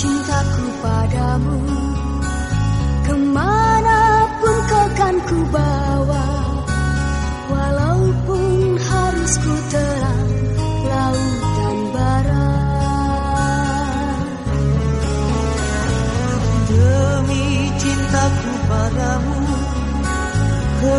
cintaku padamu. Ke mana pun kau kan ku bawa Walaupun harus ku terang lautan barat Demi cintaku padamu Ke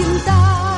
听到